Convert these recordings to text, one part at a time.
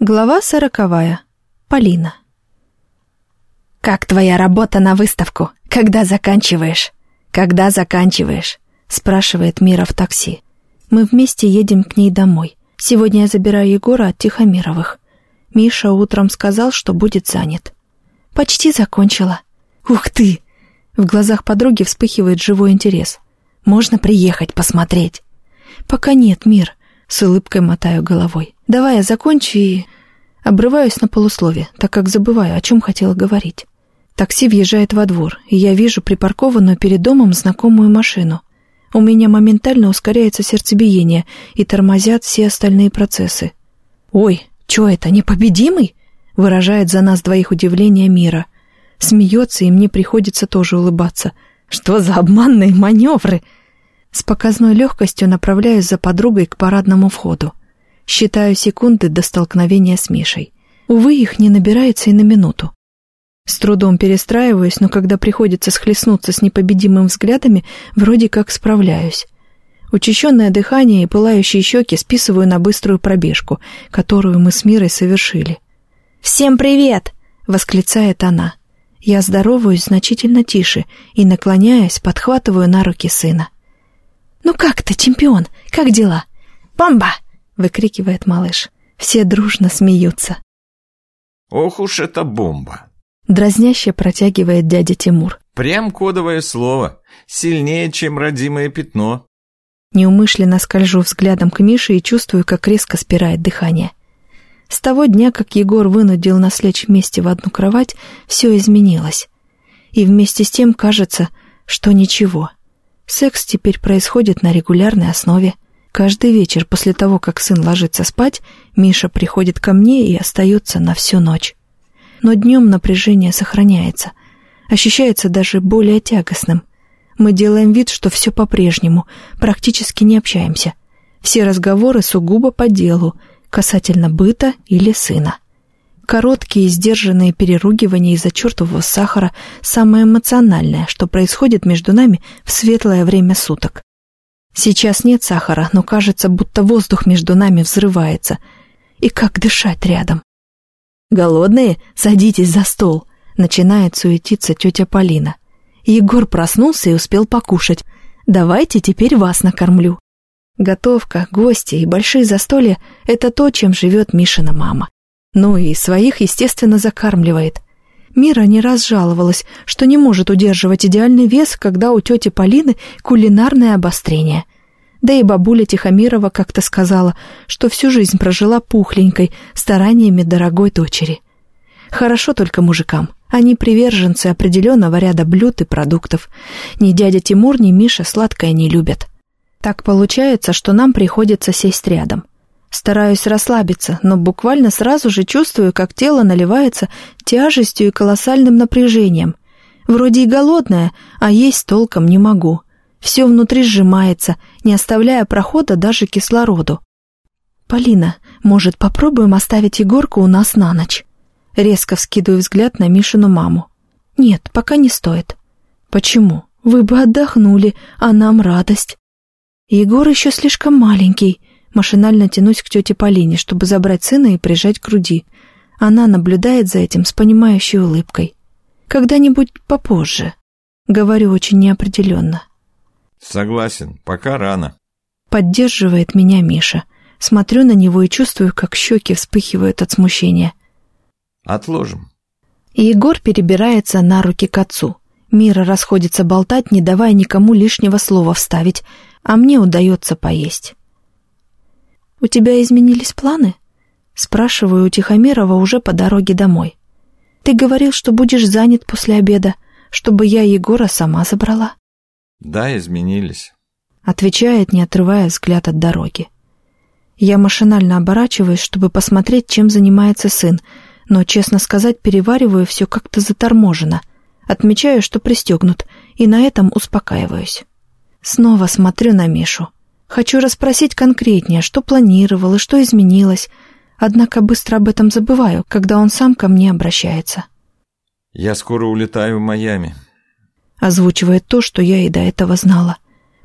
Глава сороковая. Полина. «Как твоя работа на выставку? Когда заканчиваешь? Когда заканчиваешь?» спрашивает Мира в такси. Мы вместе едем к ней домой. Сегодня я забираю Егора от Тихомировых. Миша утром сказал, что будет занят. «Почти закончила». «Ух ты!» В глазах подруги вспыхивает живой интерес. «Можно приехать посмотреть?» «Пока нет, Мир», — с улыбкой мотаю головой. «Давай я закончу и...» Обрываюсь на полуслове, так как забываю, о чем хотела говорить. Такси въезжает во двор, и я вижу припаркованную перед домом знакомую машину. У меня моментально ускоряется сердцебиение и тормозят все остальные процессы. «Ой, чё это, непобедимый?» выражает за нас двоих удивление мира. Смеется, и мне приходится тоже улыбаться. «Что за обманные маневры?» С показной легкостью направляюсь за подругой к парадному входу. Считаю секунды до столкновения с Мишей. Увы, их не набирается и на минуту. С трудом перестраиваюсь, но когда приходится схлестнуться с непобедимым взглядами, вроде как справляюсь. Учащенное дыхание и пылающие щеки списываю на быструю пробежку, которую мы с Мирой совершили. «Всем привет!» — восклицает она. Я здороваюсь значительно тише и, наклоняясь, подхватываю на руки сына. «Ну как ты, чемпион? Как дела?» «Бомба!» выкрикивает малыш. Все дружно смеются. Ох уж эта бомба! Дразняще протягивает дядя Тимур. Прям кодовое слово. Сильнее, чем родимое пятно. Неумышленно скольжу взглядом к Мише и чувствую, как резко спирает дыхание. С того дня, как Егор вынудил нас лечь вместе в одну кровать, все изменилось. И вместе с тем кажется, что ничего. Секс теперь происходит на регулярной основе. Каждый вечер после того, как сын ложится спать, Миша приходит ко мне и остается на всю ночь. Но днем напряжение сохраняется, ощущается даже более тягостным. Мы делаем вид, что все по-прежнему, практически не общаемся. Все разговоры сугубо по делу, касательно быта или сына. Короткие сдержанные переругивания из-за чертового сахара – самое эмоциональное, что происходит между нами в светлое время суток. Сейчас нет сахара, но кажется, будто воздух между нами взрывается. И как дышать рядом? «Голодные? Садитесь за стол!» Начинает суетиться тетя Полина. Егор проснулся и успел покушать. «Давайте теперь вас накормлю». Готовка, гости и большие застолья — это то, чем живет Мишина мама. Ну и своих, естественно, закармливает. Мира не раз жаловалась, что не может удерживать идеальный вес, когда у тети Полины кулинарное обострение. Да и бабуля Тихомирова как-то сказала, что всю жизнь прожила пухленькой, стараниями дорогой дочери. Хорошо только мужикам. Они приверженцы определенного ряда блюд и продуктов. Ни дядя Тимур, ни Миша сладкое не любят. Так получается, что нам приходится сесть рядом. Стараюсь расслабиться, но буквально сразу же чувствую, как тело наливается тяжестью и колоссальным напряжением. Вроде и голодная, а есть толком не могу. Все внутри сжимается, не оставляя прохода даже кислороду. «Полина, может, попробуем оставить Егорку у нас на ночь?» Резко вскидываю взгляд на Мишину маму. «Нет, пока не стоит». «Почему? Вы бы отдохнули, а нам радость». «Егор еще слишком маленький», Машинально тянусь к тете Полине, чтобы забрать сына и прижать к груди. Она наблюдает за этим с понимающей улыбкой. «Когда-нибудь попозже», — говорю очень неопределенно. «Согласен, пока рано», — поддерживает меня Миша. Смотрю на него и чувствую, как щеки вспыхивают от смущения. «Отложим». Егор перебирается на руки к отцу. Мира расходится болтать, не давая никому лишнего слова вставить, а мне удается поесть. «У тебя изменились планы?» Спрашиваю у Тихомирова уже по дороге домой. «Ты говорил, что будешь занят после обеда, чтобы я Егора сама забрала». «Да, изменились», — отвечает, не отрывая взгляд от дороги. Я машинально оборачиваюсь, чтобы посмотреть, чем занимается сын, но, честно сказать, перевариваю все как-то заторможенно. Отмечаю, что пристегнут, и на этом успокаиваюсь. Снова смотрю на Мишу. Хочу расспросить конкретнее, что планировал и что изменилось, однако быстро об этом забываю, когда он сам ко мне обращается. «Я скоро улетаю в Майами», — озвучивает то, что я и до этого знала.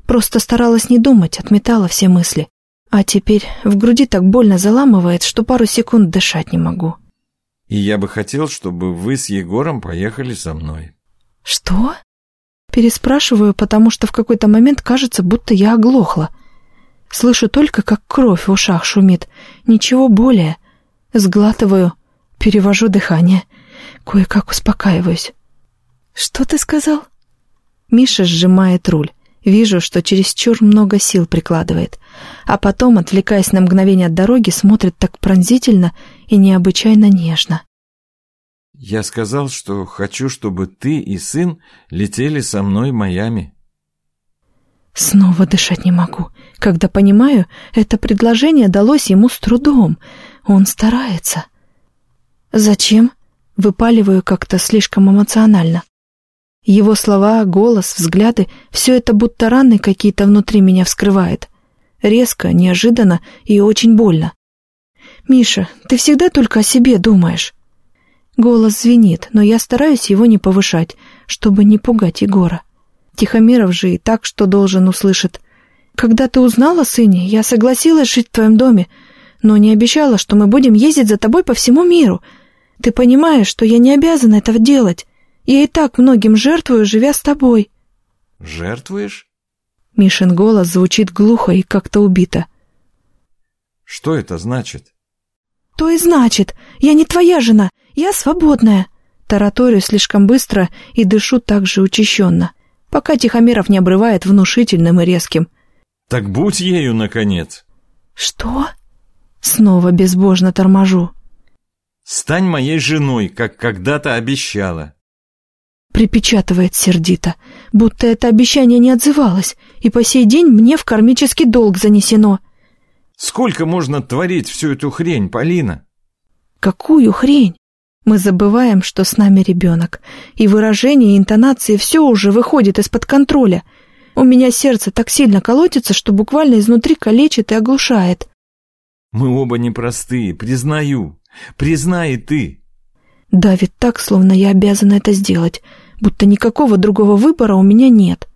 Просто старалась не думать, отметала все мысли. А теперь в груди так больно заламывает, что пару секунд дышать не могу. И я бы хотел, чтобы вы с Егором поехали со мной. Что? Переспрашиваю, потому что в какой-то момент кажется, будто я оглохла. Слышу только, как кровь в ушах шумит. Ничего более. Сглатываю, перевожу дыхание. Кое-как успокаиваюсь. «Что ты сказал?» Миша сжимает руль. Вижу, что чересчур много сил прикладывает. А потом, отвлекаясь на мгновение от дороги, смотрит так пронзительно и необычайно нежно. Я сказал, что хочу, чтобы ты и сын летели со мной в Майами. Снова дышать не могу, когда понимаю, это предложение далось ему с трудом. Он старается. Зачем? Выпаливаю как-то слишком эмоционально. Его слова, голос, взгляды — все это будто раны какие-то внутри меня вскрывает. Резко, неожиданно и очень больно. «Миша, ты всегда только о себе думаешь». Голос звенит, но я стараюсь его не повышать, чтобы не пугать Егора. Тихомиров же и так, что должен, услышит. «Когда ты узнала, сыне, я согласилась жить в твоем доме, но не обещала, что мы будем ездить за тобой по всему миру. Ты понимаешь, что я не обязана этого делать. Я и так многим жертвую, живя с тобой». «Жертвуешь?» Мишин голос звучит глухо и как-то убито. «Что это значит?» «То и значит. Я не твоя жена. Я свободная». Тараторю слишком быстро и дышу так же учащенно, пока Тихомиров не обрывает внушительным и резким. «Так будь ею, наконец!» «Что?» Снова безбожно торможу. «Стань моей женой, как когда-то обещала!» Припечатывает сердито, будто это обещание не отзывалось, и по сей день мне в кармический долг занесено. «Сколько можно творить всю эту хрень, Полина?» «Какую хрень?» Мы забываем, что с нами ребенок, и выражение и интонации все уже выходит из-под контроля. У меня сердце так сильно колотится, что буквально изнутри калечит и оглушает. Мы оба непростые, признаю. Признай и ты. Давит так, словно я обязана это сделать, будто никакого другого выбора у меня нет.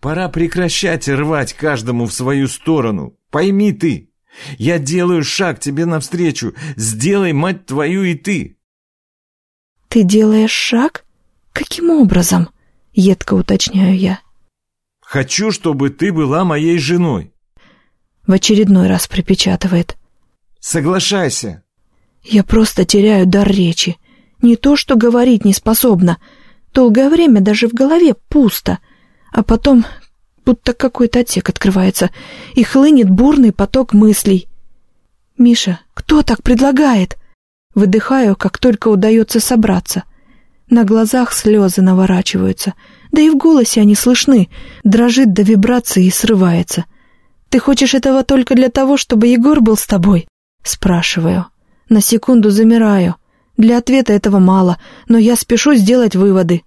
Пора прекращать рвать каждому в свою сторону. Пойми ты, я делаю шаг тебе навстречу. Сделай, мать твою, и ты. Ты делаешь шаг? Каким образом? Едко уточняю я. Хочу, чтобы ты была моей женой. В очередной раз припечатывает. Соглашайся. Я просто теряю дар речи. Не то, что говорить не способна. Долгое время даже в голове пусто. А потом будто какой-то отсек открывается, и хлынет бурный поток мыслей. «Миша, кто так предлагает?» Выдыхаю, как только удается собраться. На глазах слезы наворачиваются, да и в голосе они слышны, дрожит до вибрации и срывается. «Ты хочешь этого только для того, чтобы Егор был с тобой?» Спрашиваю. На секунду замираю. Для ответа этого мало, но я спешу сделать выводы.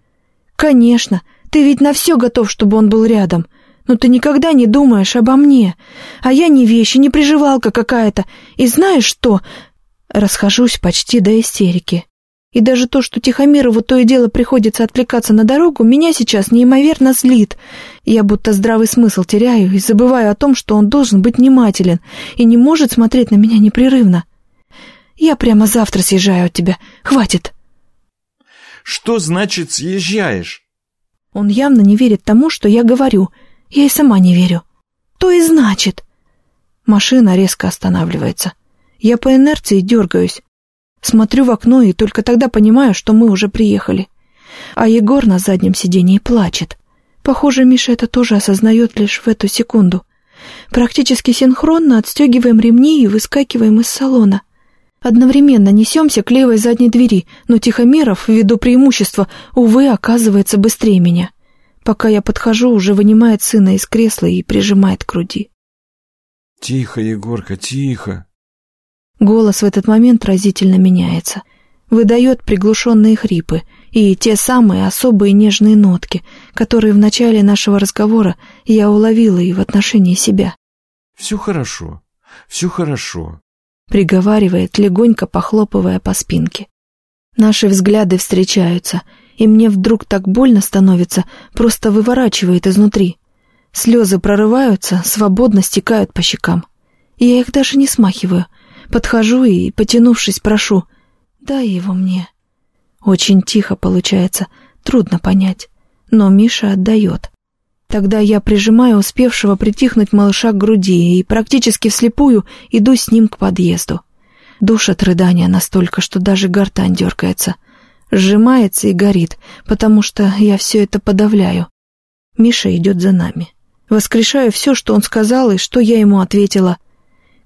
«Конечно, ты ведь на все готов, чтобы он был рядом но ты никогда не думаешь обо мне. А я не вещь, не приживалка какая-то. И знаешь что? Расхожусь почти до истерики. И даже то, что Тихомирову то и дело приходится отвлекаться на дорогу, меня сейчас неимоверно злит. Я будто здравый смысл теряю и забываю о том, что он должен быть внимателен и не может смотреть на меня непрерывно. Я прямо завтра съезжаю от тебя. Хватит. Что значит съезжаешь? Он явно не верит тому, что я говорю — я и сама не верю. То и значит. Машина резко останавливается. Я по инерции дергаюсь. Смотрю в окно и только тогда понимаю, что мы уже приехали. А Егор на заднем сидении плачет. Похоже, Миша это тоже осознает лишь в эту секунду. Практически синхронно отстегиваем ремни и выскакиваем из салона. Одновременно несемся к левой задней двери, но Тихомиров, ввиду преимущества, увы, оказывается быстрее меня. Пока я подхожу, уже вынимает сына из кресла и прижимает к груди. «Тихо, Егорка, тихо!» Голос в этот момент разительно меняется. Выдает приглушенные хрипы и те самые особые нежные нотки, которые в начале нашего разговора я уловила и в отношении себя. «Все хорошо, все хорошо», — приговаривает, легонько похлопывая по спинке. Наши взгляды встречаются — и мне вдруг так больно становится, просто выворачивает изнутри. Слезы прорываются, свободно стекают по щекам. Я их даже не смахиваю. Подхожу и, потянувшись, прошу. «Дай его мне». Очень тихо получается, трудно понять. Но Миша отдает. Тогда я прижимаю успевшего притихнуть малыша к груди и практически вслепую иду с ним к подъезду. Душат рыдания настолько, что даже гортань дергается. Сжимается и горит, потому что я все это подавляю. Миша идет за нами. Воскрешаю все, что он сказал и что я ему ответила.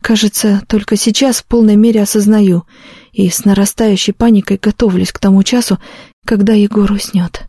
Кажется, только сейчас в полной мере осознаю и с нарастающей паникой готовлюсь к тому часу, когда Егор уснет.